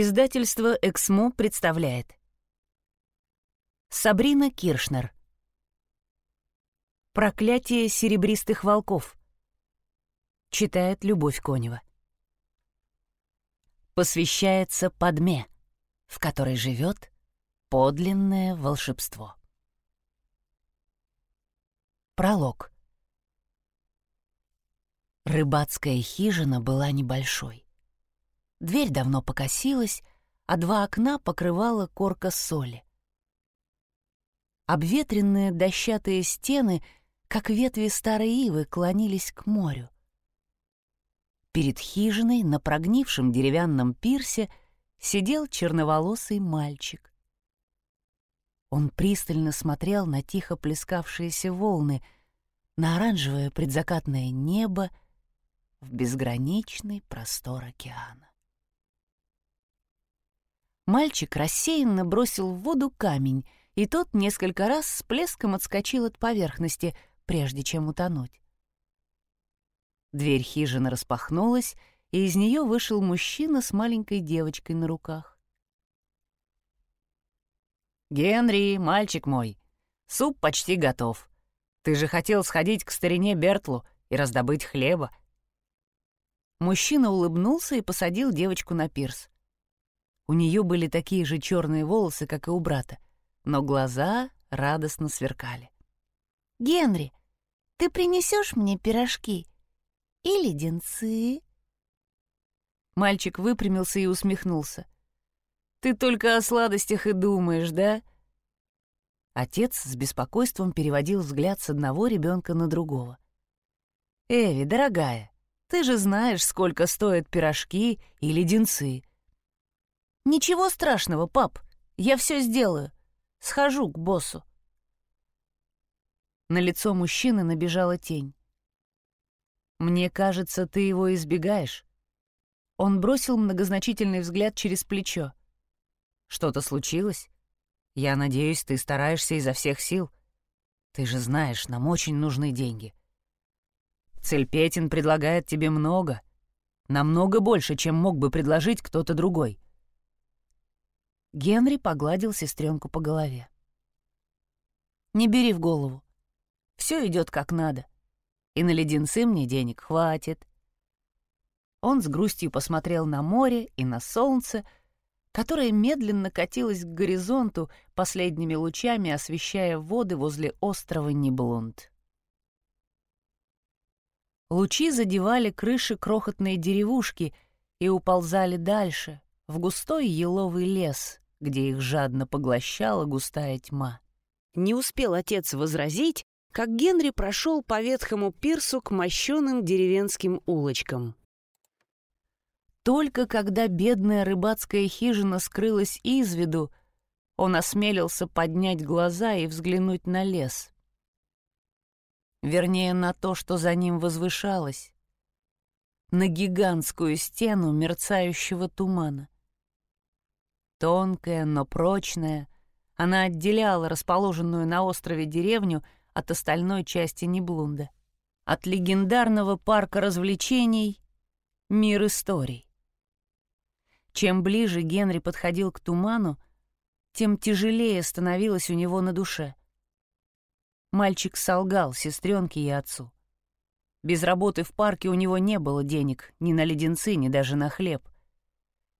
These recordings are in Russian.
Издательство «Эксмо» представляет. Сабрина Киршнер. «Проклятие серебристых волков» Читает Любовь Конева. Посвящается Падме, в которой живет подлинное волшебство. Пролог. Рыбацкая хижина была небольшой. Дверь давно покосилась, а два окна покрывала корка соли. Обветренные дощатые стены, как ветви старой ивы, клонились к морю. Перед хижиной на прогнившем деревянном пирсе сидел черноволосый мальчик. Он пристально смотрел на тихо плескавшиеся волны, на оранжевое предзакатное небо, в безграничный простор океана. Мальчик рассеянно бросил в воду камень, и тот несколько раз с плеском отскочил от поверхности, прежде чем утонуть. Дверь хижины распахнулась, и из нее вышел мужчина с маленькой девочкой на руках. «Генри, мальчик мой, суп почти готов. Ты же хотел сходить к старине Бертлу и раздобыть хлеба». Мужчина улыбнулся и посадил девочку на пирс. У нее были такие же черные волосы, как и у брата, но глаза радостно сверкали. «Генри, ты принесешь мне пирожки и леденцы?» Мальчик выпрямился и усмехнулся. «Ты только о сладостях и думаешь, да?» Отец с беспокойством переводил взгляд с одного ребенка на другого. «Эви, дорогая, ты же знаешь, сколько стоят пирожки и леденцы. «Ничего страшного, пап, я все сделаю. Схожу к боссу». На лицо мужчины набежала тень. «Мне кажется, ты его избегаешь». Он бросил многозначительный взгляд через плечо. «Что-то случилось? Я надеюсь, ты стараешься изо всех сил. Ты же знаешь, нам очень нужны деньги. Цельпетин предлагает тебе много, намного больше, чем мог бы предложить кто-то другой. Генри погладил сестренку по голове. «Не бери в голову. Все идет как надо. И на леденцы мне денег хватит». Он с грустью посмотрел на море и на солнце, которое медленно катилось к горизонту, последними лучами освещая воды возле острова Ниблунд. Лучи задевали крыши крохотной деревушки и уползали дальше, в густой еловый лес, где их жадно поглощала густая тьма. Не успел отец возразить, как Генри прошел по ветхому пирсу к мощеным деревенским улочкам. Только когда бедная рыбацкая хижина скрылась из виду, он осмелился поднять глаза и взглянуть на лес. Вернее, на то, что за ним возвышалось. На гигантскую стену мерцающего тумана. Тонкая, но прочная, она отделяла расположенную на острове деревню от остальной части Неблунда. От легендарного парка развлечений — мир историй. Чем ближе Генри подходил к туману, тем тяжелее становилось у него на душе. Мальчик солгал сестренке и отцу. Без работы в парке у него не было денег ни на леденцы, ни даже на хлеб —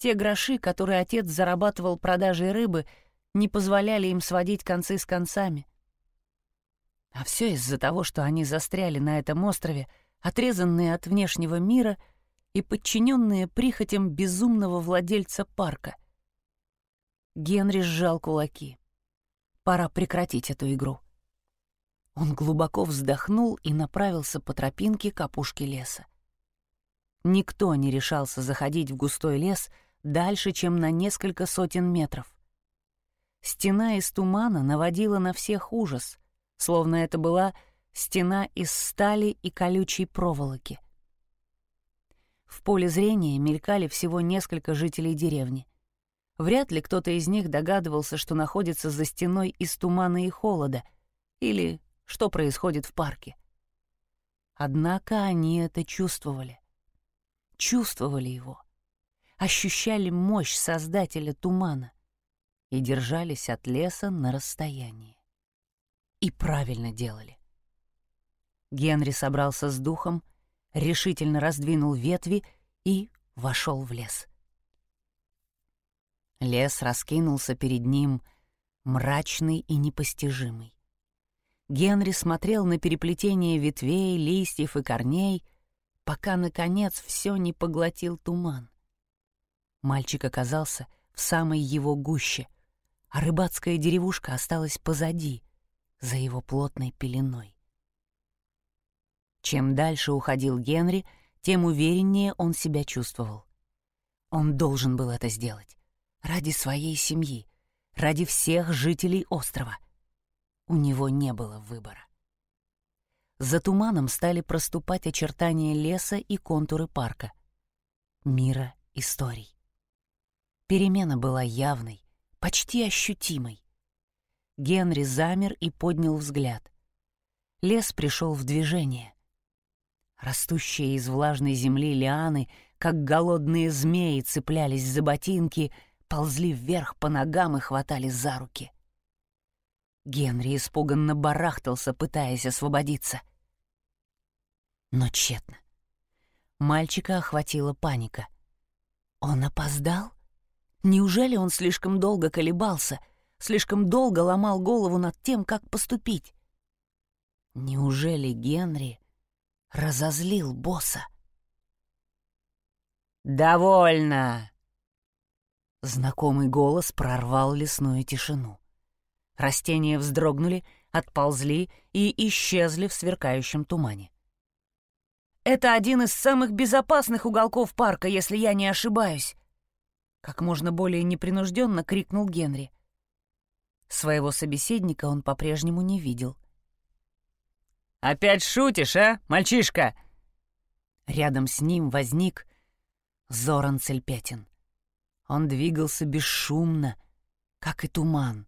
те гроши, которые отец зарабатывал продажей рыбы, не позволяли им сводить концы с концами. А все из-за того, что они застряли на этом острове, отрезанные от внешнего мира и подчиненные прихотям безумного владельца парка. Генри сжал кулаки. Пора прекратить эту игру. Он глубоко вздохнул и направился по тропинке к опушке леса. Никто не решался заходить в густой лес — дальше, чем на несколько сотен метров. Стена из тумана наводила на всех ужас, словно это была стена из стали и колючей проволоки. В поле зрения мелькали всего несколько жителей деревни. Вряд ли кто-то из них догадывался, что находится за стеной из тумана и холода, или что происходит в парке. Однако они это чувствовали. Чувствовали его — ощущали мощь создателя тумана и держались от леса на расстоянии. И правильно делали. Генри собрался с духом, решительно раздвинул ветви и вошел в лес. Лес раскинулся перед ним, мрачный и непостижимый. Генри смотрел на переплетение ветвей, листьев и корней, пока, наконец, все не поглотил туман. Мальчик оказался в самой его гуще, а рыбацкая деревушка осталась позади, за его плотной пеленой. Чем дальше уходил Генри, тем увереннее он себя чувствовал. Он должен был это сделать. Ради своей семьи, ради всех жителей острова. У него не было выбора. За туманом стали проступать очертания леса и контуры парка. Мира историй. Перемена была явной, почти ощутимой. Генри замер и поднял взгляд. Лес пришел в движение. Растущие из влажной земли лианы, как голодные змеи, цеплялись за ботинки, ползли вверх по ногам и хватали за руки. Генри испуганно барахтался, пытаясь освободиться. Но тщетно. Мальчика охватила паника. Он опоздал? Неужели он слишком долго колебался, слишком долго ломал голову над тем, как поступить? Неужели Генри разозлил босса. «Довольно!» Знакомый голос прорвал лесную тишину. Растения вздрогнули, отползли и исчезли в сверкающем тумане. «Это один из самых безопасных уголков парка, если я не ошибаюсь!» Как можно более непринужденно крикнул Генри. Своего собеседника он по-прежнему не видел — «Опять шутишь, а, мальчишка?» Рядом с ним возник Зоран Цельпятин. Он двигался бесшумно, как и туман.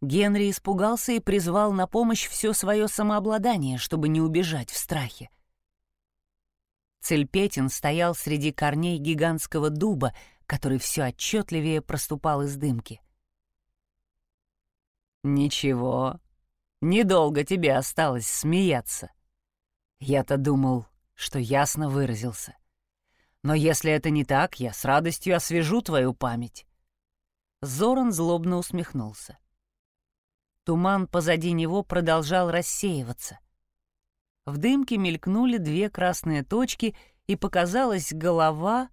Генри испугался и призвал на помощь все свое самообладание, чтобы не убежать в страхе. Цельпетин стоял среди корней гигантского дуба, который все отчетливее проступал из дымки. «Ничего, Недолго тебе осталось смеяться. Я-то думал, что ясно выразился. Но если это не так, я с радостью освежу твою память. Зоран злобно усмехнулся. Туман позади него продолжал рассеиваться. В дымке мелькнули две красные точки, и показалась голова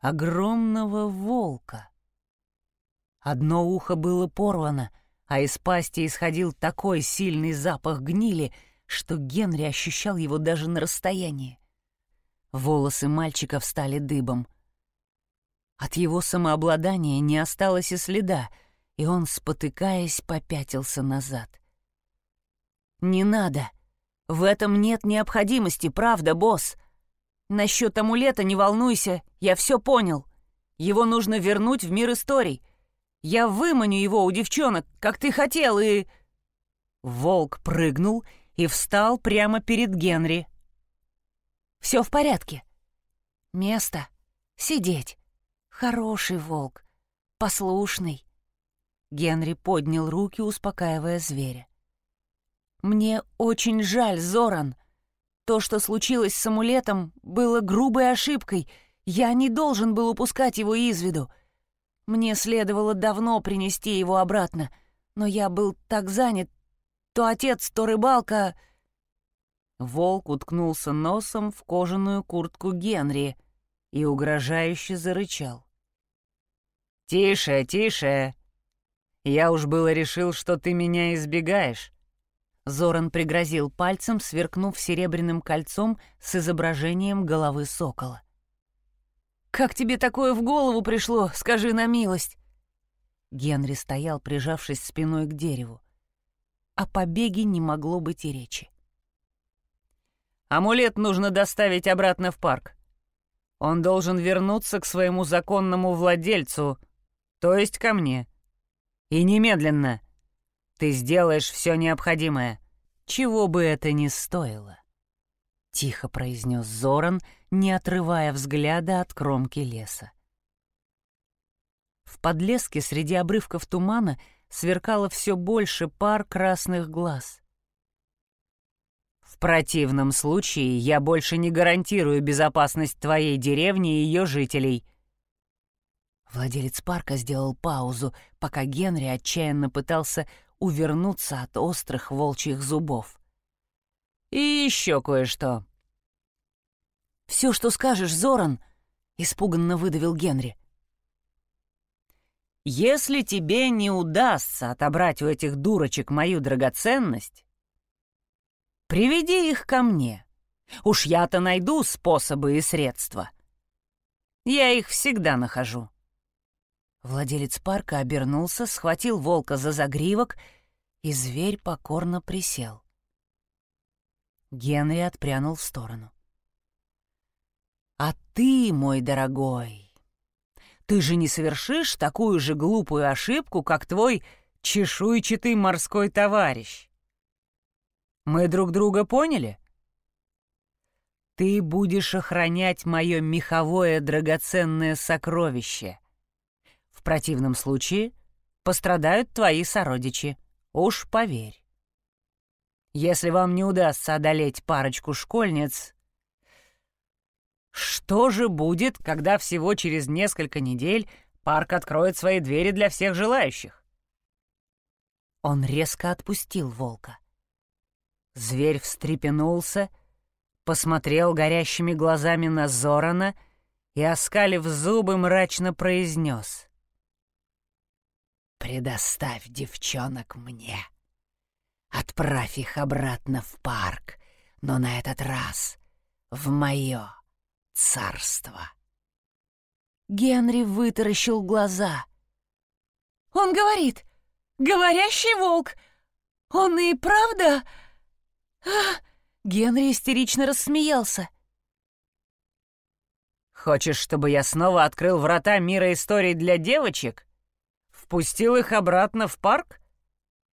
огромного волка. Одно ухо было порвано, а из пасти исходил такой сильный запах гнили, что Генри ощущал его даже на расстоянии. Волосы мальчика встали дыбом. От его самообладания не осталось и следа, и он, спотыкаясь, попятился назад. «Не надо! В этом нет необходимости, правда, босс? Насчет амулета не волнуйся, я все понял. Его нужно вернуть в мир историй. Я выманю его у девчонок, как ты хотел, и...» Волк прыгнул и встал прямо перед Генри. «Все в порядке. Место. Сидеть. Хороший волк. Послушный». Генри поднял руки, успокаивая зверя. «Мне очень жаль, Зоран. То, что случилось с амулетом, было грубой ошибкой. Я не должен был упускать его из виду. Мне следовало давно принести его обратно, но я был так занят. То отец, то рыбалка... Волк уткнулся носом в кожаную куртку Генри и угрожающе зарычал. «Тише, тише! Я уж было решил, что ты меня избегаешь». Зоран пригрозил пальцем, сверкнув серебряным кольцом с изображением головы сокола. Как тебе такое в голову пришло, скажи на милость?» Генри стоял, прижавшись спиной к дереву. О побеге не могло быть и речи. «Амулет нужно доставить обратно в парк. Он должен вернуться к своему законному владельцу, то есть ко мне. И немедленно. Ты сделаешь все необходимое, чего бы это ни стоило». — тихо произнес Зоран, не отрывая взгляда от кромки леса. В подлеске среди обрывков тумана сверкало все больше пар красных глаз. В противном случае я больше не гарантирую безопасность твоей деревни и ее жителей. Владелец парка сделал паузу, пока Генри отчаянно пытался увернуться от острых волчьих зубов. И еще кое-что. «Все, что скажешь, Зоран!» — испуганно выдавил Генри. «Если тебе не удастся отобрать у этих дурочек мою драгоценность, приведи их ко мне. Уж я-то найду способы и средства. Я их всегда нахожу». Владелец парка обернулся, схватил волка за загривок, и зверь покорно присел. Генри отпрянул в сторону. «А ты, мой дорогой, ты же не совершишь такую же глупую ошибку, как твой чешуйчатый морской товарищ. Мы друг друга поняли? Ты будешь охранять мое меховое драгоценное сокровище. В противном случае пострадают твои сородичи, уж поверь. Если вам не удастся одолеть парочку школьниц, что же будет, когда всего через несколько недель парк откроет свои двери для всех желающих? Он резко отпустил волка. Зверь встрепенулся, посмотрел горящими глазами на Зорана и, оскалив зубы, мрачно произнес. «Предоставь девчонок мне». Отправь их обратно в парк, но на этот раз в мое царство. Генри вытаращил глаза. «Он говорит, говорящий волк! Он и правда...» а! Генри истерично рассмеялся. «Хочешь, чтобы я снова открыл врата мира историй для девочек? Впустил их обратно в парк?»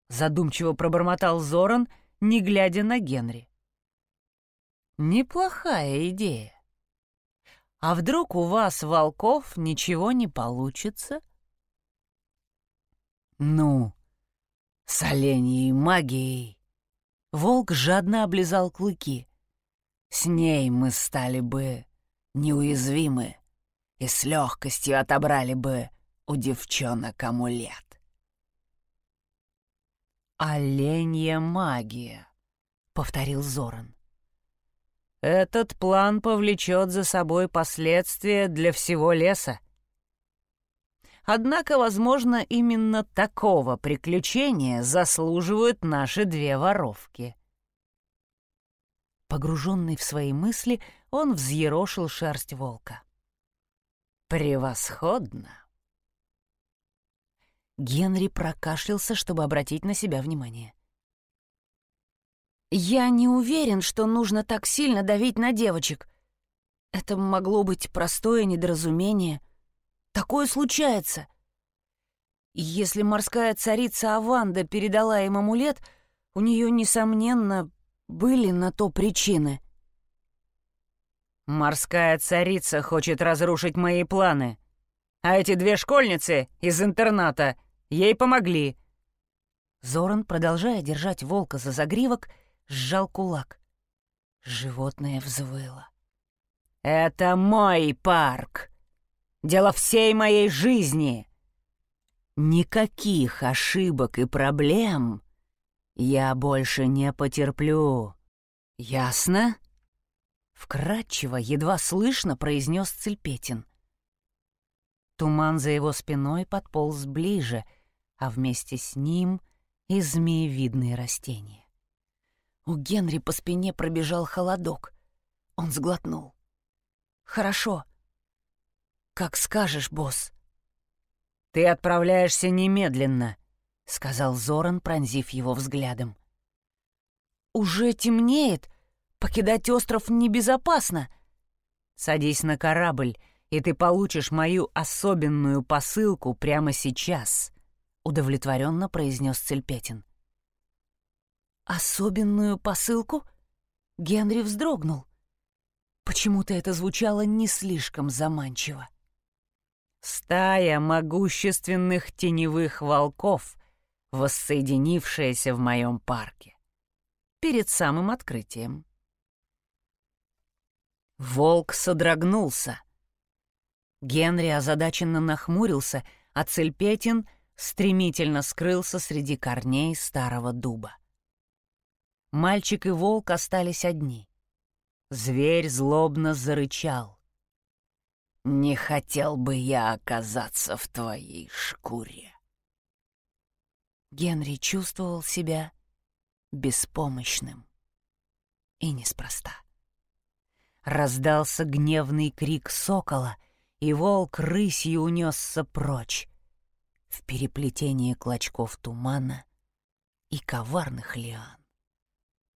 задумчиво пробормотал Зоран, не глядя на Генри. Неплохая идея. А вдруг у вас, волков, ничего не получится? Ну, с оленьей магией. Волк жадно облизал клыки. С ней мы стали бы неуязвимы и с легкостью отобрали бы у девчонок амулет. «Оленья магия», — повторил Зоран. «Этот план повлечет за собой последствия для всего леса. Однако, возможно, именно такого приключения заслуживают наши две воровки». Погруженный в свои мысли, он взъерошил шерсть волка. «Превосходно!» Генри прокашлялся, чтобы обратить на себя внимание. «Я не уверен, что нужно так сильно давить на девочек. Это могло быть простое недоразумение. Такое случается. Если морская царица Аванда передала им амулет, у нее, несомненно, были на то причины». «Морская царица хочет разрушить мои планы», а эти две школьницы из интерната Ей помогли!» Зоран, продолжая держать волка за загривок, сжал кулак. Животное взвыло. «Это мой парк! Дело всей моей жизни! Никаких ошибок и проблем я больше не потерплю. Ясно?» Вкратчиво, едва слышно произнес Цельпетин. Туман за его спиной подполз ближе, а вместе с ним и змеевидные растения. У Генри по спине пробежал холодок. Он сглотнул. «Хорошо. Как скажешь, босс». «Ты отправляешься немедленно», — сказал Зоран, пронзив его взглядом. «Уже темнеет. Покидать остров небезопасно». «Садись на корабль и ты получишь мою особенную посылку прямо сейчас», — удовлетворенно произнес Цельпетин. «Особенную посылку?» Генри вздрогнул. Почему-то это звучало не слишком заманчиво. Стая могущественных теневых волков, воссоединившаяся в моем парке. Перед самым открытием. Волк содрогнулся. Генри озадаченно нахмурился, а Цельпетин стремительно скрылся среди корней старого дуба. Мальчик и волк остались одни. Зверь злобно зарычал. «Не хотел бы я оказаться в твоей шкуре». Генри чувствовал себя беспомощным. И неспроста. Раздался гневный крик сокола, и волк рысью унесся прочь в переплетение клочков тумана и коварных лиан.